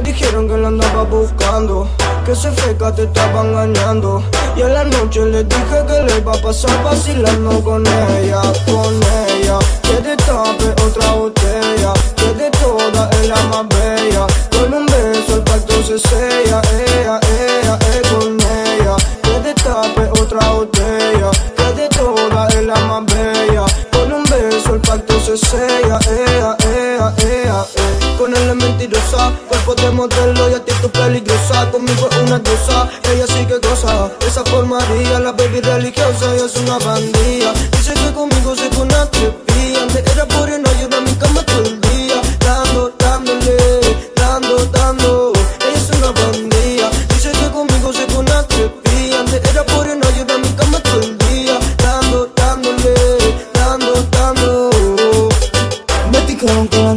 dijeron que la andaba buscando, que se feca te estaba engañando. Y a la noche le dije que le iba a pasar vacilando con ella, con ella. Que destape otra botella, que de todas es más bella. Con un beso el pacto se sella, ella, ella, es con ella. Que destape otra botella, el pacto se sella, ella, ella, ella, eh. Con él es mentirosa, cuerpo de modelo y actitud peligrosa. Conmigo es una diosa, ella sí que goza. Esa por María, la baby religiosa, ella es una bandida. Dice que conmigo se pone a trepía. Antes era por y no ayuda mi cama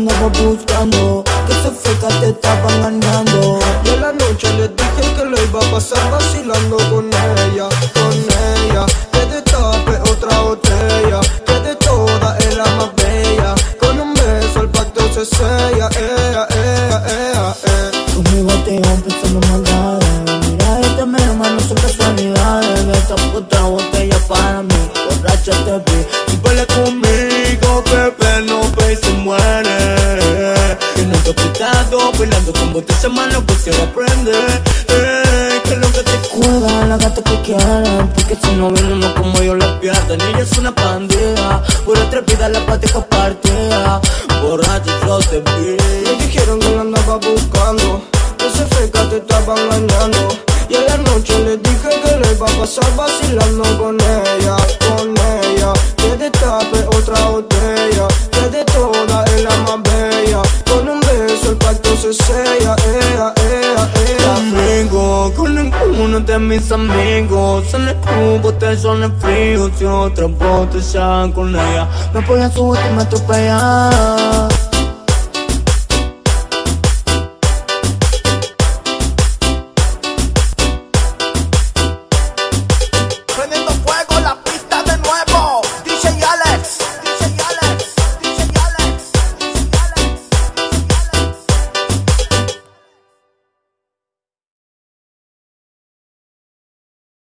andaba buscando, que se feca te estaba engañando. Y en la noche le dije que lo iba a pasar vacilando con ella, con ella. Que destape otra botella, que de todas es la más bella. Con un beso el pacto se sella, ea, ea, ea, eh. Con mi botellón pensando en maldades. Mira, este menos mal no son casualidades. Esta otra botella para mí, borracha te vi. Baila conmigo, bebé, no ve y se muere. Bailando con botella en mano, pues quiero aprender. Eh, que lo que te la gata que quieren. Porque si no viene uno como yo la pierden. Ella es una pandilla, por atrevida la pateja partida. Borracha yo te vi. Me dijeron que la andaba buscando, que se feca te estaba engañando. Y en la noche le dije que le iba a pasar vacilando con ella, con ella. Que destape otra botella, el pacto se sella, ea, ea, ea. Conmigo, con ninguno de mis amigos En el club botellones fríos y otra botella con ella voy a subir y me atropella